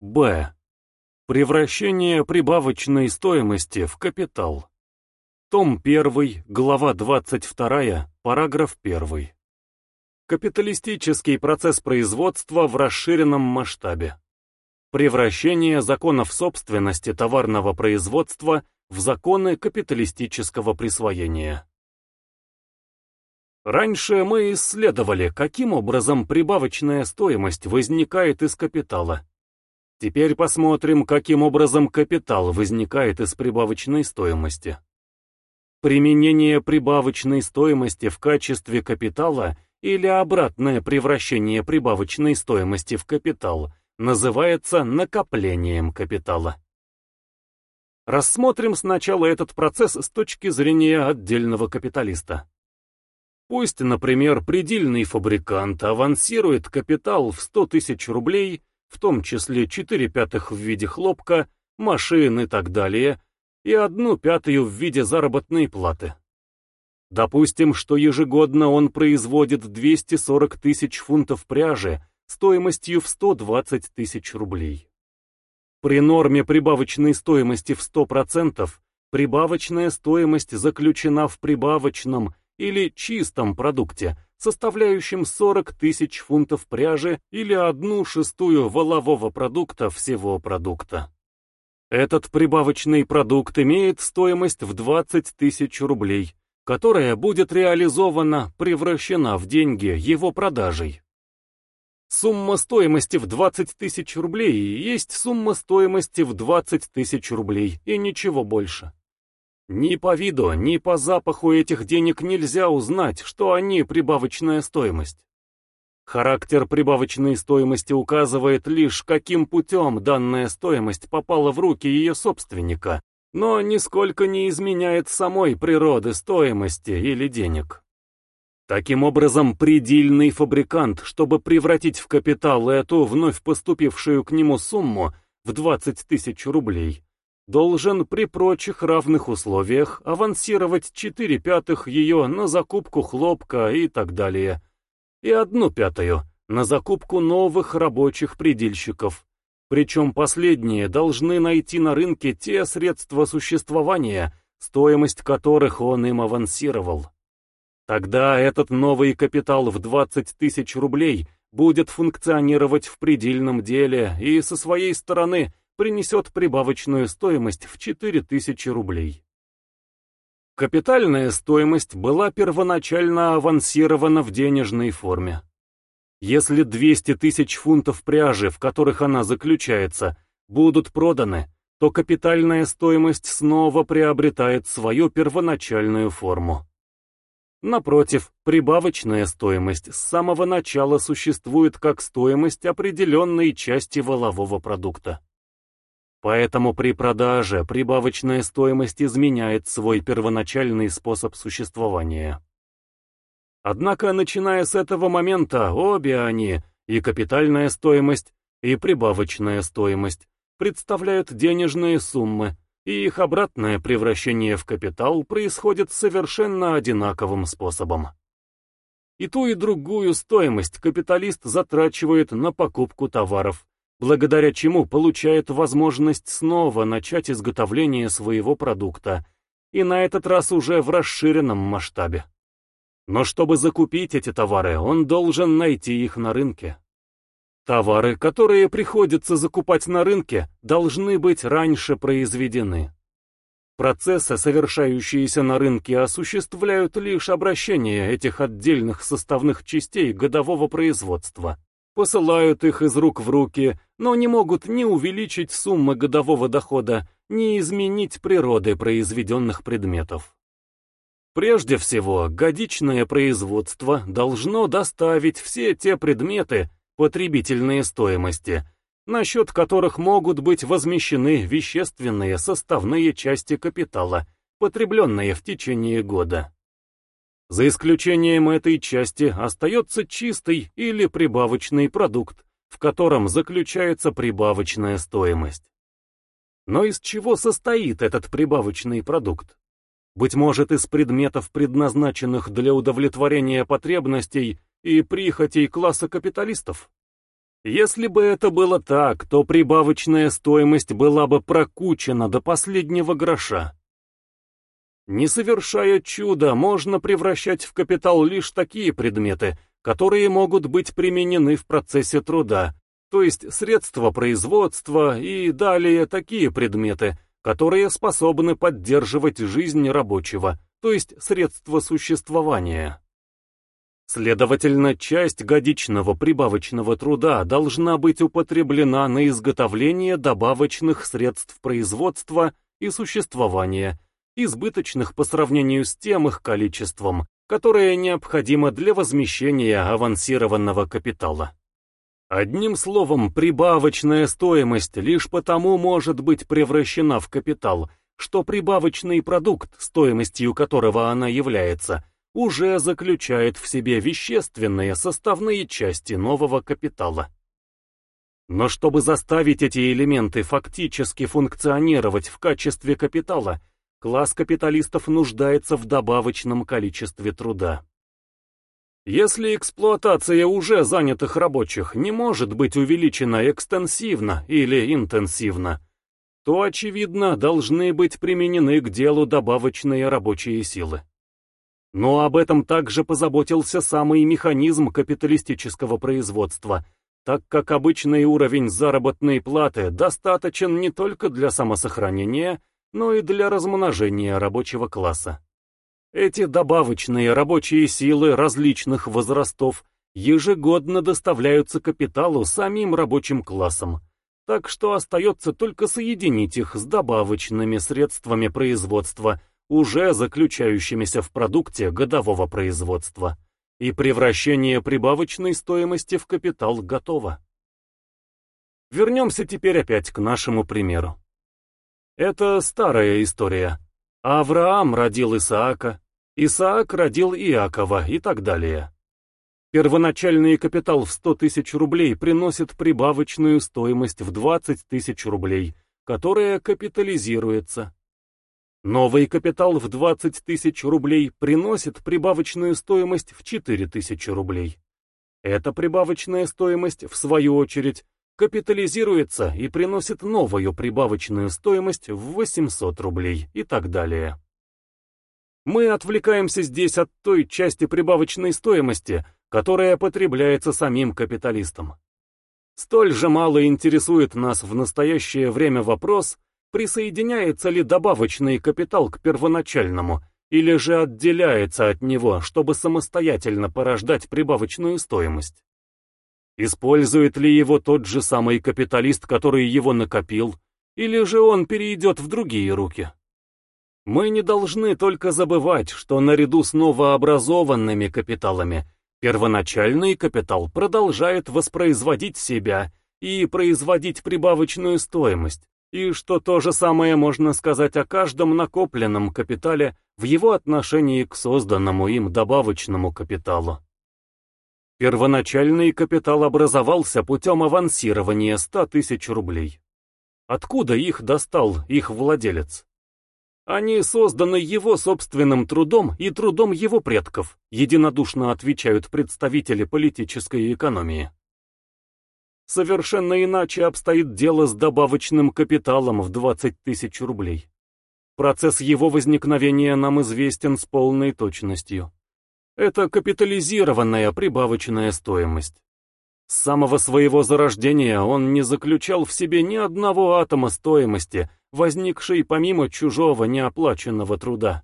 Б. Превращение прибавочной стоимости в капитал. Том 1, глава 22, параграф 1. Капиталистический процесс производства в расширенном масштабе. Превращение законов собственности товарного производства в законы капиталистического присвоения. Раньше мы исследовали, каким образом прибавочная стоимость возникает из капитала. Теперь посмотрим, каким образом капитал возникает из прибавочной стоимости. Применение прибавочной стоимости в качестве капитала или обратное превращение прибавочной стоимости в капитал называется накоплением капитала. Рассмотрим сначала этот процесс с точки зрения отдельного капиталиста. Пусть, например, предельный фабрикант авансирует капитал в 100 тысяч рублей, в том числе 4 пятых в виде хлопка, машин и так далее, и одну пятую в виде заработной платы. Допустим, что ежегодно он производит 240 тысяч фунтов пряжи стоимостью в 120 тысяч рублей. При норме прибавочной стоимости в 100% прибавочная стоимость заключена в прибавочном или чистом продукте, составляющем 40 тысяч фунтов пряжи или одну шестую волового продукта всего продукта. Этот прибавочный продукт имеет стоимость в 20 тысяч рублей, которая будет реализована, превращена в деньги его продажей. Сумма стоимости в 20 тысяч рублей есть сумма стоимости в 20 тысяч рублей и ничего больше. Ни по виду, ни по запаху этих денег нельзя узнать, что они прибавочная стоимость. Характер прибавочной стоимости указывает лишь, каким путем данная стоимость попала в руки ее собственника, но нисколько не изменяет самой природы стоимости или денег. Таким образом, предельный фабрикант, чтобы превратить в капитал эту вновь поступившую к нему сумму в 20 тысяч рублей, должен при прочих равных условиях авансировать 4 пятых ее на закупку хлопка и так далее, и одну пятую на закупку новых рабочих предельщиков, причем последние должны найти на рынке те средства существования, стоимость которых он им авансировал. Тогда этот новый капитал в 20 тысяч рублей будет функционировать в предельном деле и со своей стороны принесет прибавочную стоимость в 4000 рублей. Капитальная стоимость была первоначально авансирована в денежной форме. Если 200 тысяч фунтов пряжи, в которых она заключается, будут проданы, то капитальная стоимость снова приобретает свою первоначальную форму. Напротив, прибавочная стоимость с самого начала существует как стоимость определенной части волового продукта. Поэтому при продаже прибавочная стоимость изменяет свой первоначальный способ существования. Однако, начиная с этого момента, обе они, и капитальная стоимость, и прибавочная стоимость, представляют денежные суммы, и их обратное превращение в капитал происходит совершенно одинаковым способом. И ту, и другую стоимость капиталист затрачивает на покупку товаров, благодаря чему получает возможность снова начать изготовление своего продукта, и на этот раз уже в расширенном масштабе. Но чтобы закупить эти товары, он должен найти их на рынке. Товары, которые приходится закупать на рынке, должны быть раньше произведены. Процессы, совершающиеся на рынке, осуществляют лишь обращение этих отдельных составных частей годового производства посылают их из рук в руки, но не могут ни увеличить суммы годового дохода, ни изменить природы произведенных предметов. Прежде всего, годичное производство должно доставить все те предметы, потребительные стоимости, на счет которых могут быть возмещены вещественные составные части капитала, потребленные в течение года. За исключением этой части остается чистый или прибавочный продукт, в котором заключается прибавочная стоимость. Но из чего состоит этот прибавочный продукт? Быть может, из предметов, предназначенных для удовлетворения потребностей и прихотей класса капиталистов? Если бы это было так, то прибавочная стоимость была бы прокучена до последнего гроша. Не совершая чуда, можно превращать в капитал лишь такие предметы, которые могут быть применены в процессе труда, то есть средства производства и далее такие предметы, которые способны поддерживать жизнь рабочего, то есть средства существования. Следовательно, часть годичного прибавочного труда должна быть употреблена на изготовление добавочных средств производства и существования, избыточных по сравнению с тем их количеством, которое необходимо для возмещения авансированного капитала. Одним словом, прибавочная стоимость лишь потому может быть превращена в капитал, что прибавочный продукт, стоимостью которого она является – уже заключает в себе вещественные составные части нового капитала. Но чтобы заставить эти элементы фактически функционировать в качестве капитала, класс капиталистов нуждается в добавочном количестве труда. Если эксплуатация уже занятых рабочих не может быть увеличена экстенсивно или интенсивно, то, очевидно, должны быть применены к делу добавочные рабочие силы. Но об этом также позаботился самый механизм капиталистического производства, так как обычный уровень заработной платы достаточен не только для самосохранения, но и для размножения рабочего класса. Эти добавочные рабочие силы различных возрастов ежегодно доставляются капиталу самим рабочим классом, так что остается только соединить их с добавочными средствами производства – уже заключающимися в продукте годового производства, и превращение прибавочной стоимости в капитал готово. Вернемся теперь опять к нашему примеру. Это старая история. Авраам родил Исаака, Исаак родил Иакова и так далее. Первоначальный капитал в 100 тысяч рублей приносит прибавочную стоимость в 20 тысяч рублей, которая капитализируется. Новый капитал в 20 тысяч рублей приносит прибавочную стоимость в 4 тысячи рублей. Эта прибавочная стоимость, в свою очередь, капитализируется и приносит новую прибавочную стоимость в 800 рублей и так далее. Мы отвлекаемся здесь от той части прибавочной стоимости, которая потребляется самим капиталистом. Столь же мало интересует нас в настоящее время вопрос, присоединяется ли добавочный капитал к первоначальному, или же отделяется от него, чтобы самостоятельно порождать прибавочную стоимость. Использует ли его тот же самый капиталист, который его накопил, или же он перейдет в другие руки? Мы не должны только забывать, что наряду с новообразованными капиталами первоначальный капитал продолжает воспроизводить себя и производить прибавочную стоимость, и что то же самое можно сказать о каждом накопленном капитале в его отношении к созданному им добавочному капиталу. Первоначальный капитал образовался путем авансирования 100 тысяч рублей. Откуда их достал их владелец? Они созданы его собственным трудом и трудом его предков, единодушно отвечают представители политической экономии. Совершенно иначе обстоит дело с добавочным капиталом в 20 тысяч рублей. Процесс его возникновения нам известен с полной точностью. Это капитализированная прибавочная стоимость. С самого своего зарождения он не заключал в себе ни одного атома стоимости, возникшей помимо чужого неоплаченного труда.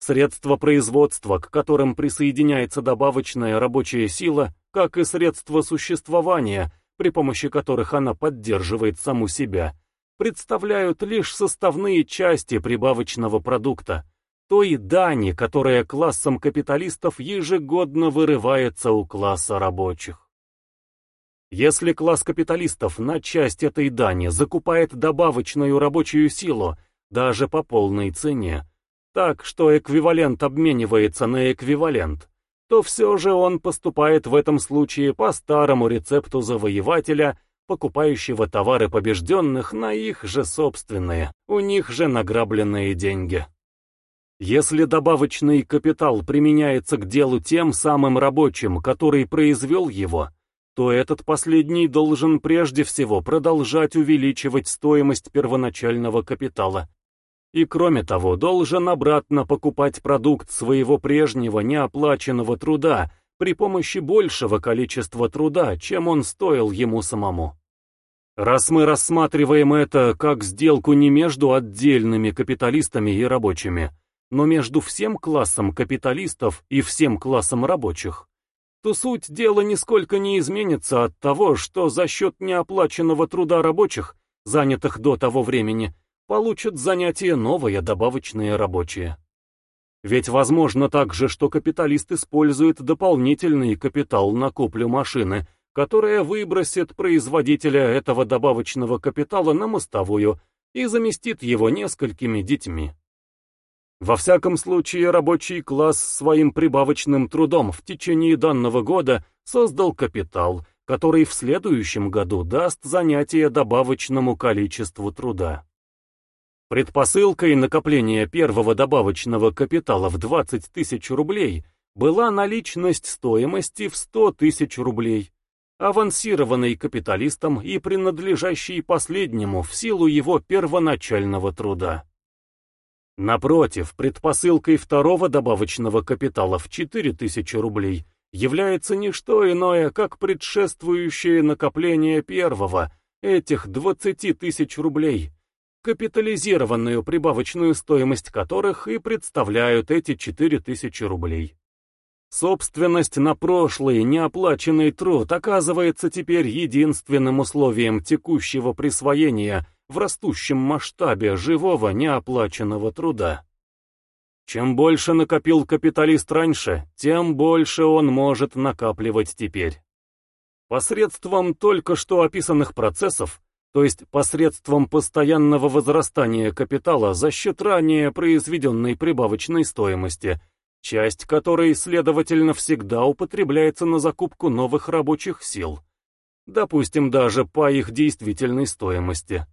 Средства производства, к которым присоединяется добавочная рабочая сила, как и средства существования, при помощи которых она поддерживает саму себя, представляют лишь составные части прибавочного продукта, той дани, которая классом капиталистов ежегодно вырывается у класса рабочих. Если класс капиталистов на часть этой дани закупает добавочную рабочую силу, даже по полной цене, так, что эквивалент обменивается на эквивалент, то все же он поступает в этом случае по старому рецепту завоевателя, покупающего товары побежденных на их же собственные, у них же награбленные деньги. Если добавочный капитал применяется к делу тем самым рабочим, который произвел его, то этот последний должен прежде всего продолжать увеличивать стоимость первоначального капитала. И кроме того, должен обратно покупать продукт своего прежнего неоплаченного труда при помощи большего количества труда, чем он стоил ему самому. Раз мы рассматриваем это как сделку не между отдельными капиталистами и рабочими, но между всем классом капиталистов и всем классом рабочих, то суть дела нисколько не изменится от того, что за счет неоплаченного труда рабочих, занятых до того времени, получат занятия новые добавочные рабочие. Ведь возможно также, что капиталист использует дополнительный капитал на куплю машины, которая выбросит производителя этого добавочного капитала на мостовую и заместит его несколькими детьми. Во всяком случае, рабочий класс своим прибавочным трудом в течение данного года создал капитал, который в следующем году даст занятие добавочному количеству труда. Предпосылкой накопления первого добавочного капитала в 20 тысяч рублей была наличность стоимости в 100 тысяч рублей, авансированной капиталистом и принадлежащей последнему в силу его первоначального труда. Напротив, предпосылкой второго добавочного капитала в 4000 рублей является не что иное, как предшествующее накопление первого, этих 20 тысяч рублей, капитализированную прибавочную стоимость которых и представляют эти 4000 рублей. Собственность на прошлый неоплаченный труд оказывается теперь единственным условием текущего присвоения в растущем масштабе живого неоплаченного труда. Чем больше накопил капиталист раньше, тем больше он может накапливать теперь. Посредством только что описанных процессов, то есть посредством постоянного возрастания капитала за счет ранее произведенной прибавочной стоимости, часть которой, следовательно, всегда употребляется на закупку новых рабочих сил, допустим, даже по их действительной стоимости.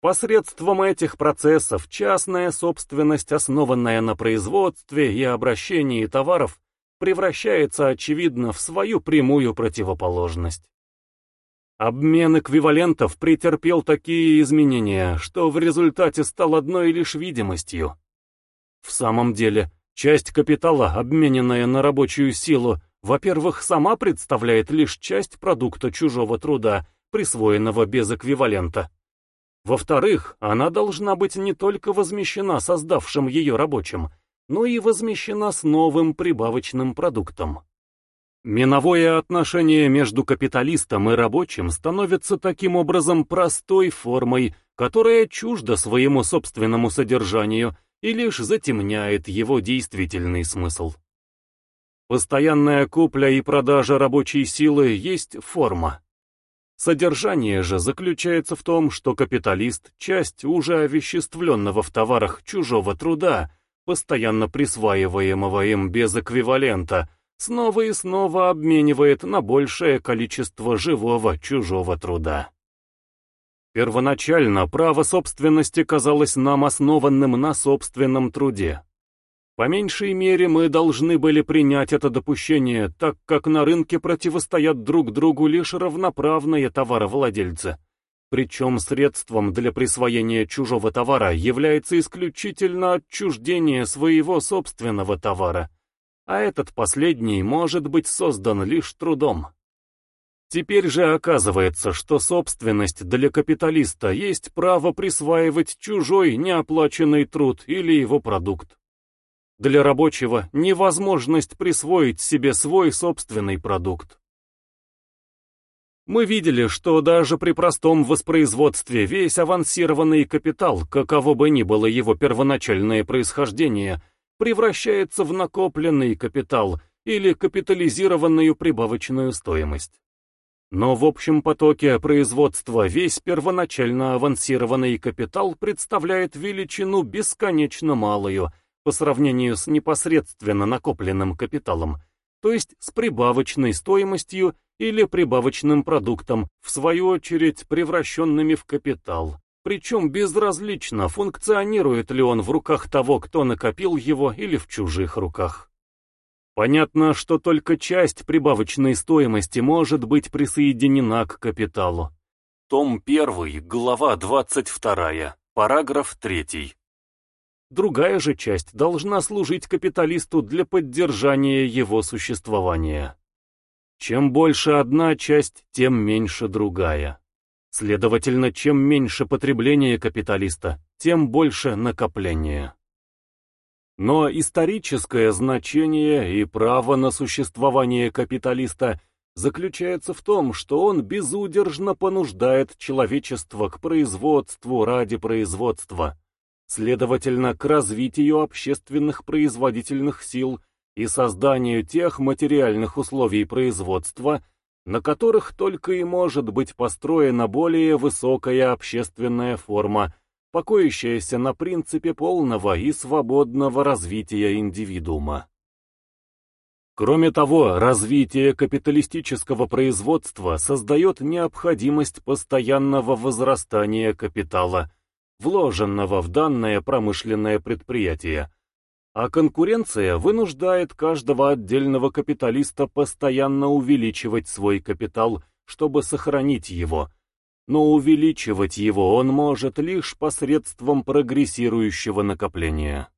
Посредством этих процессов частная собственность, основанная на производстве и обращении товаров, превращается, очевидно, в свою прямую противоположность. Обмен эквивалентов претерпел такие изменения, что в результате стал одной лишь видимостью. В самом деле, часть капитала, обмененная на рабочую силу, во-первых, сама представляет лишь часть продукта чужого труда, присвоенного без эквивалента. Во-вторых, она должна быть не только возмещена создавшим ее рабочим, но и возмещена с новым прибавочным продуктом. Миновое отношение между капиталистом и рабочим становится таким образом простой формой, которая чужда своему собственному содержанию и лишь затемняет его действительный смысл. Постоянная купля и продажа рабочей силы есть форма. Содержание же заключается в том, что капиталист, часть уже овеществленного в товарах чужого труда, постоянно присваиваемого им без эквивалента, снова и снова обменивает на большее количество живого чужого труда. Первоначально право собственности казалось нам основанным на собственном труде. По меньшей мере мы должны были принять это допущение, так как на рынке противостоят друг другу лишь равноправные товаровладельцы. Причем средством для присвоения чужого товара является исключительно отчуждение своего собственного товара, а этот последний может быть создан лишь трудом. Теперь же оказывается, что собственность для капиталиста есть право присваивать чужой неоплаченный труд или его продукт. Для рабочего невозможность присвоить себе свой собственный продукт. Мы видели, что даже при простом воспроизводстве весь авансированный капитал, каково бы ни было его первоначальное происхождение, превращается в накопленный капитал или капитализированную прибавочную стоимость. Но в общем потоке производства весь первоначально авансированный капитал представляет величину бесконечно малую, по сравнению с непосредственно накопленным капиталом, то есть с прибавочной стоимостью или прибавочным продуктом, в свою очередь превращенными в капитал. Причем безразлично, функционирует ли он в руках того, кто накопил его, или в чужих руках. Понятно, что только часть прибавочной стоимости может быть присоединена к капиталу. Том 1, глава 22, параграф 3. Другая же часть должна служить капиталисту для поддержания его существования. Чем больше одна часть, тем меньше другая. Следовательно, чем меньше потребление капиталиста, тем больше накопление. Но историческое значение и право на существование капиталиста заключается в том, что он безудержно понуждает человечество к производству ради производства, следовательно, к развитию общественных производительных сил и созданию тех материальных условий производства, на которых только и может быть построена более высокая общественная форма, покоящаяся на принципе полного и свободного развития индивидуума. Кроме того, развитие капиталистического производства создает необходимость постоянного возрастания капитала, вложенного в данное промышленное предприятие, а конкуренция вынуждает каждого отдельного капиталиста постоянно увеличивать свой капитал, чтобы сохранить его, но увеличивать его он может лишь посредством прогрессирующего накопления.